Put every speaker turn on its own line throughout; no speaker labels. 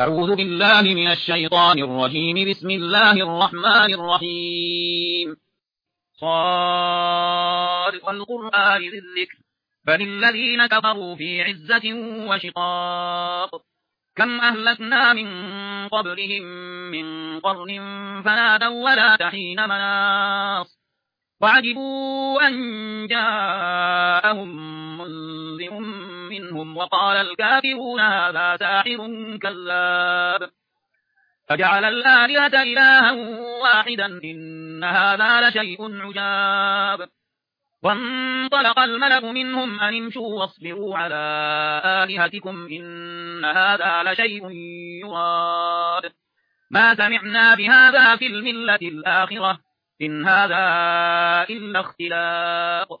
أعوذ بالله من الشيطان الرجيم. بسم الله الرحمن الرحيم. صاد والقرآن ذي الذكر. بل الذين كفروا في عزة وشقاق. كم أهلكنا من قبلهم من قرن فنادوا ولا تحين مناص. وعجبوا أن جاءهم منذر منهم وقال الكافرون هذا ساحر كذاب. فجعل الآلهة إلها واحدا إن هذا لشيء عجاب. وانطلق الملك منهم أن امشوا واصبروا على آلهتكم إن هذا لشيء يراد ما سمعنا بهذا في الملة الآخرة إن هذا إلا اختلاق.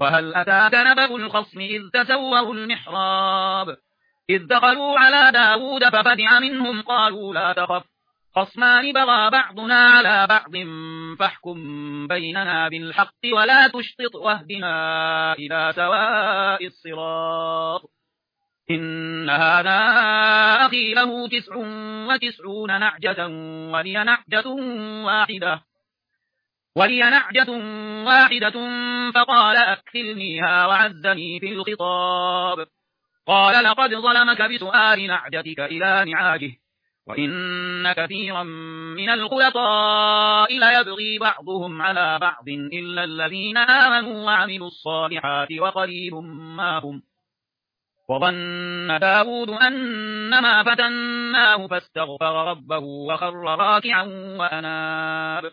وهل أتاك نبأ الخصم إذ تسوروا المحراب؟ إذ دخلوا على داود ففدع منهم قالوا لا تخف. خصمان بغى بعضنا على بعض فاحكم بيننا بالحق ولا تشطط واهدنا إلى سواء الصراط. إن هذا أخي له تسع وتسعون نعجة ولي نعجة واحدة. ولي نعجة واحدة فقال أكثلنيها وعزني في الخطاب. قال لقد ظلمك بسؤال نعجتك إلى نعاجه وإن كثيرا من الخلطاء ليبغي بعضهم على بعض إلا الذين آمنوا وعملوا الصالحات وقليل ما هم. وظن داود أنما فتناه فاستغفر ربه وخر راكعا وأناب.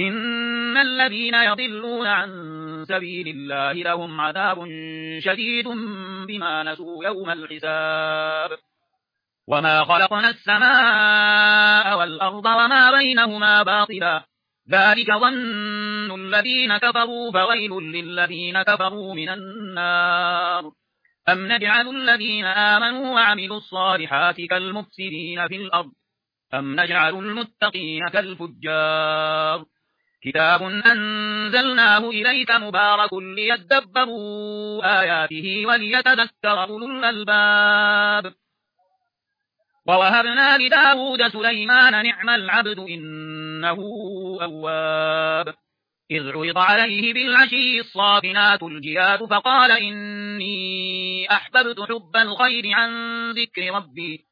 إن الذين يضلون عن سبيل الله لهم عذاب شديد بما نسوا يوم الحساب وما خلقنا السماء والأرض وما بينهما باطلا ذلك ظن الذين كفروا فويل للذين كفروا من النار أم نجعل الذين آمنوا وعملوا الصالحات كالمفسدين في الأرض أم نجعل المتقين كالفجار كتاب أنزلناه إليك مبارك ليدبروا آياته وليتذكر أولو الألباب. ووهبنا لداود سليمان نعم العبد إنه أواب. إذ عرض عليه بالعشي الصافنات الجياد فقال إني أحببت حب الخير عن ذكر ربي.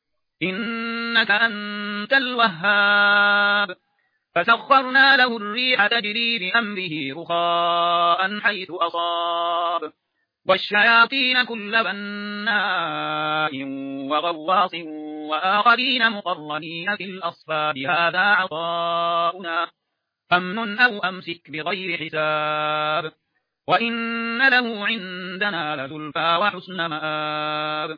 إنك أنت الوهاب. فسخرنا له الريح تجري بأمره رخاء حيث أصاب. والشياطين كل بناء وغواص وآخرين مقرنين في الأصفاد. هذا عطاؤنا. فمن أو أمسك بغير حساب. وإن له عندنا لذلفى وحسن مآب.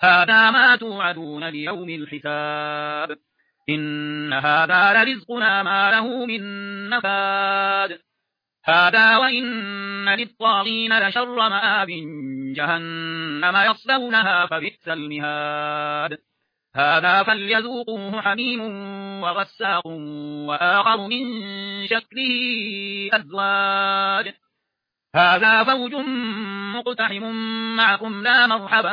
هذا ما توعدون ليوم الحساب. إن هذا لرزقنا ما له من نفاد. هذا وإن للطاغين لشر مآب جهنم يصلونها فبئس المهاد. هذا فليذوقوه حميم وغساق وآخر من شكله أزواج. هذا فوج مقتحم معكم لا مرحبا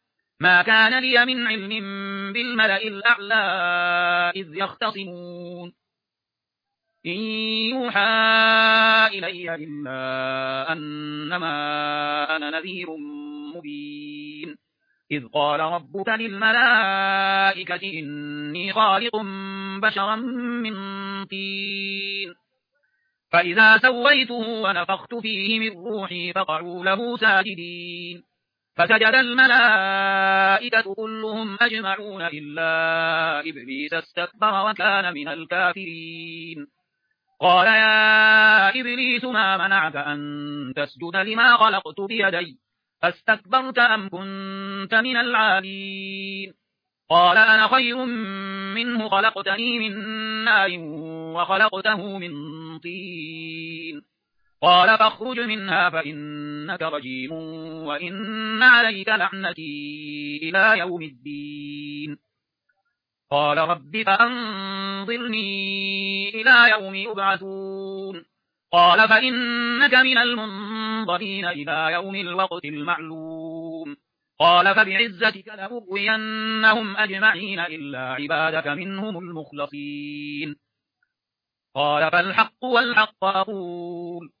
ما كان لي من علم بالملأ الأعلى إذ يختصمون. إن يوحى إلي إلا أنما أنا نذير مبين. إذ قال ربك للملائكة إني خالق بشرا من طين. فإذا سويته ونفخت فيه من روحي فقعوا له ساجدين. فسجد الملائكة كلهم أجمعون إلا إبليس استكبر وكان من الكافرين. قال يا إبليس ما منعك أن تسجد لما خلقت بيدي؟ أستكبرت أم كنت من العالين؟ قال أنا خير منه خلقتني من نار وخلقته من طين. قال فاخرج منها فإنك رجيم وإن عليك لعنتي إلى يوم الدين. قال رب فأنظرني إلى يوم يبعثون. قال فإنك من المنظرين إلى يوم الوقت المعلوم. قال فبعزتك لأغوينهم أجمعين إلا عبادك منهم المخلصين. قال فالحق والحق أقول.